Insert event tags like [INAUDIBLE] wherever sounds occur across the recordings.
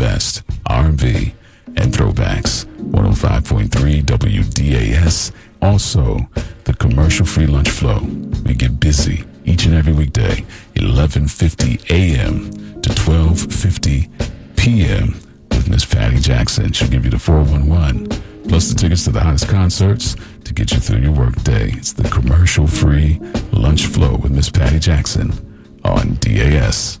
Best, R&B, and throwbacks. 105.3 WDAS. Also, the commercial-free lunch flow. We get busy each and every weekday, 11:50 a.m. to 12:50 p.m. with Miss Patty Jackson. She'll give you the 411 plus the tickets to the hottest concerts to get you through your workday. It's the commercial-free lunch flow with Miss Patty Jackson on DAS.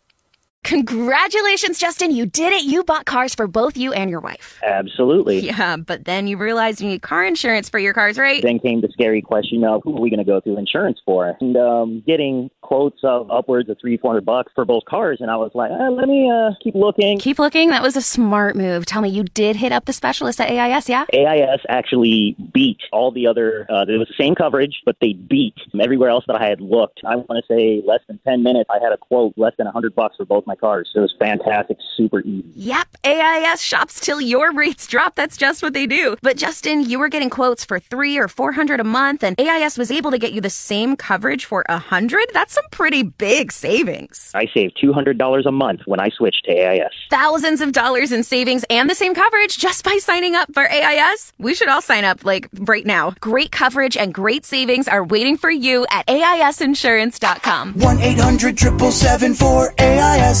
Congratulations, Justin. You did it. You bought cars for both you and your wife. Absolutely. Yeah, but then you realized you need car insurance for your cars, right? Then came the scary question of who are we going to go through insurance for? And um, getting quotes of upwards of three, four hundred bucks for both cars. And I was like, eh, let me uh, keep looking. Keep looking. That was a smart move. Tell me, you did hit up the specialist at AIS, yeah? AIS actually beat all the other, uh, it was the same coverage, but they beat everywhere else that I had looked. I want to say less than 10 minutes, I had a quote less than 100 bucks for both my cars. It was fantastic, super easy. Yep, AIS shops till your rates drop. That's just what they do. But Justin, you were getting quotes for three or 400 a month, and AIS was able to get you the same coverage for a 100? That's some pretty big savings. I saved $200 a month when I switched to AIS. Thousands of dollars in savings and the same coverage just by signing up for AIS. We should all sign up like right now. Great coverage and great savings are waiting for you at AISinsurance.com. 1 eight hundred triple seven four AIS.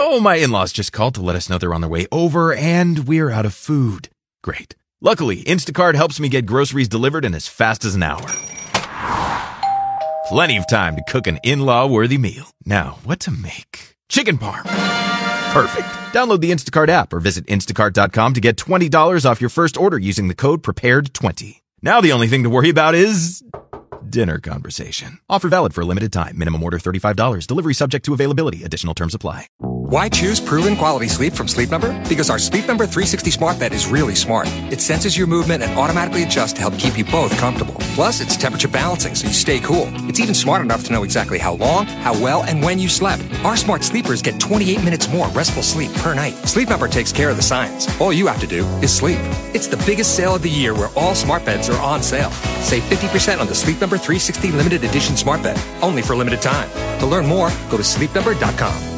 Oh, my in laws just called to let us know they're on their way over and we're out of food. Great. Luckily, Instacart helps me get groceries delivered in as fast as an hour. Plenty of time to cook an in law worthy meal. Now, what to make? Chicken parm. Perfect. Download the Instacart app or visit instacart.com to get $20 off your first order using the code PREPARED20. Now the only thing to worry about is dinner conversation. Offer valid for a limited time. Minimum order $35. Delivery subject to availability. Additional terms apply. Why choose proven quality sleep from Sleep Number? Because our Sleep Number 360 smart bed is really smart. It senses your movement and automatically adjusts to help keep you both comfortable. Plus, it's temperature balancing so you stay cool. It's even smart enough to know exactly how long, how well, and when you slept. Our smart sleepers get 28 minutes more restful sleep per night. Sleep Number takes care of the science. All you have to do is sleep. It's the biggest sale of the year where all smart beds are on sale. Save 50% on the Sleep Number 360 limited edition smart bed, only for limited time. To learn more, go to sleepnumber.com.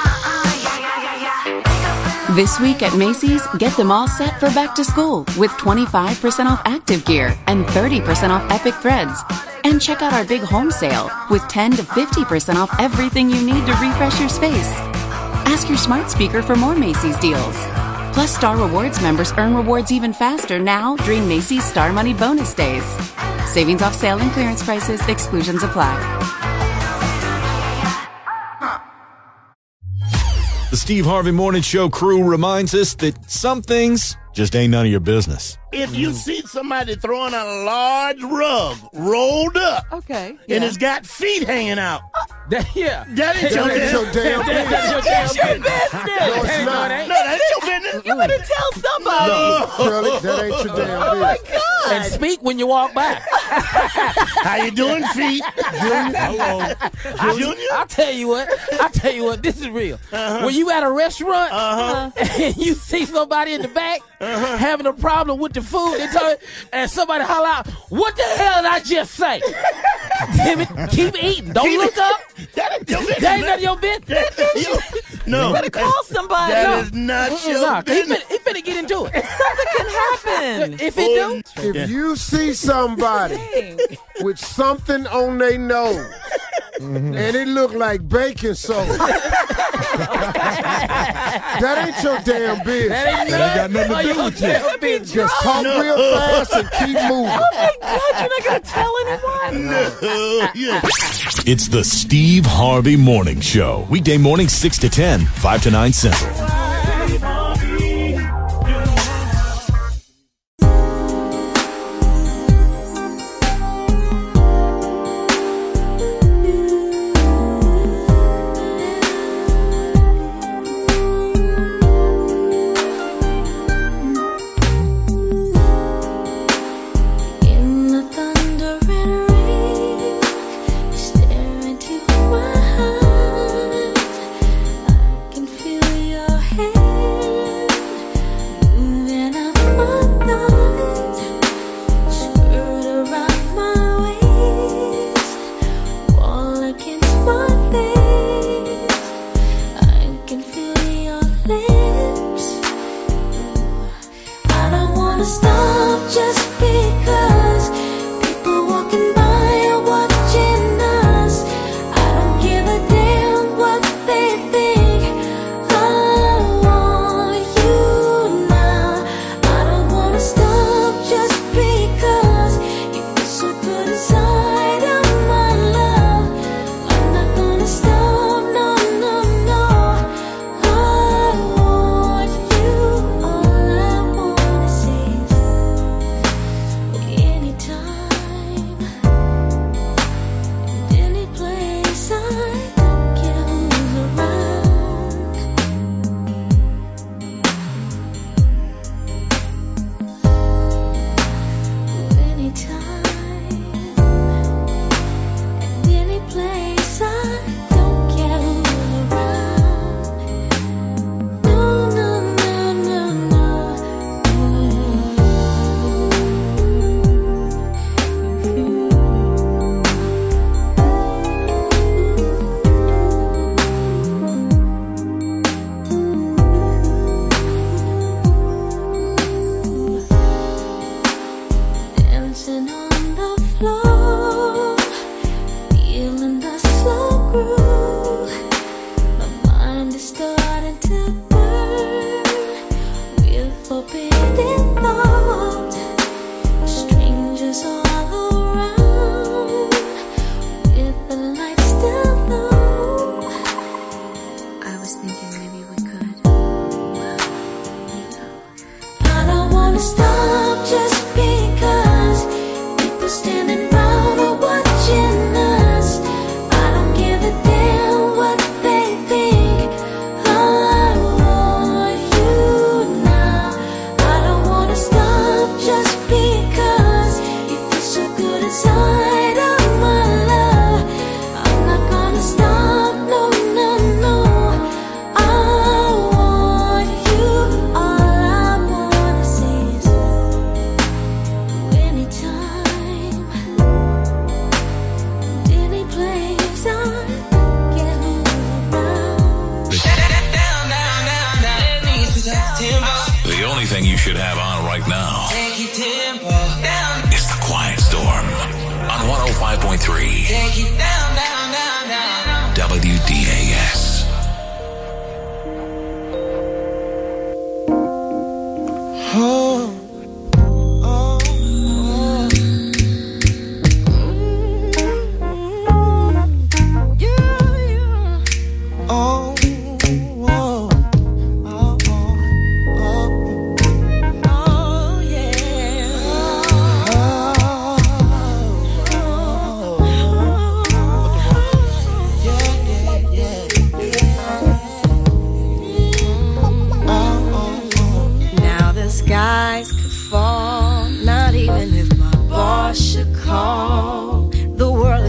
This week at Macy's, get them all set for back to school with 25% off active gear and 30% off epic threads. And check out our big home sale with 10 to 50% off everything you need to refresh your space. Ask your smart speaker for more Macy's deals. Plus, Star Rewards members earn rewards even faster now during Macy's Star Money bonus days. Savings off sale and clearance prices, exclusions apply. The Steve Harvey Morning Show crew reminds us that some things just ain't none of your business. If you see somebody throwing a large rug rolled up, okay, and it's got feet hanging out, [LAUGHS] that, yeah, that ain't your That damn ain't your That's your business. business. No, it's not. no, that ain't your business. You better tell somebody. No. Shirley, that ain't your damn business. Oh my. God! And speak when you walk by. [LAUGHS] How you doing, feet? [LAUGHS] Hello. I, Junior? I'll tell you what. I'll tell you what. This is real. Uh-huh. When you at a restaurant Uh-huh. [LAUGHS] and you see somebody in the back having a problem with the food, they tell and somebody holler out, "What the hell did I just say?" Damn it! Keep eating. Don't Keep look it- up. That ain't your business. That ain't none of your business. No. You better call somebody. That No. is not your nah, business. finna, he finna get into it. Something can happen. [LAUGHS] If it do, If you see somebody [LAUGHS] with something on their nose mm-hmm. and it look like baking soda, [LAUGHS] that ain't your damn business. That ain't That ain't got nothing to do with you. Just talk real fast and keep moving. Oh my God, you're not gonna tell anyone. No. It's the Steve Harvey Morning Show. Weekday morning, 6 to 10, 5 to 9 Central. forbidden. Thing you should have on right now. It's the Quiet Storm on 105.3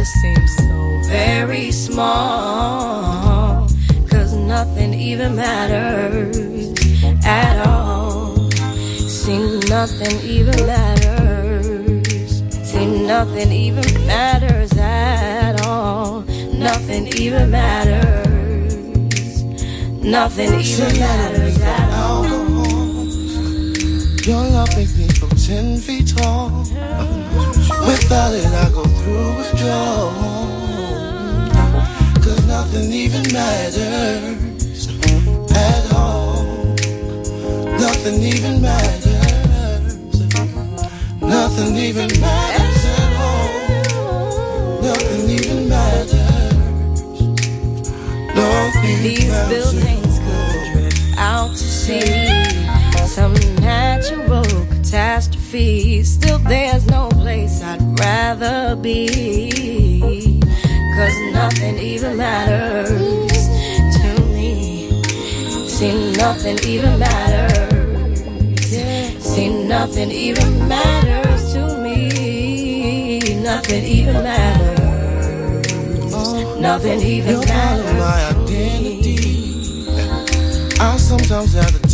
seems so very small, cause nothing even matters at all. See, nothing even matters. See, nothing even matters at all. Nothing even matters. Nothing even matters at all. Your love makes me feel ten feet tall. Without it, I go through withdrawal. Cause nothing even matters at all. Nothing even matters. Nothing even matters at all. Nothing even matters. Nothing These matters. buildings could drift out to sea. Some natural catastrophe. Still, there's no rather be. Cause nothing even matters to me. See, nothing even matters. See, nothing even matters to me. Nothing even matters. Nothing even part of my matters. identity. I sometimes have the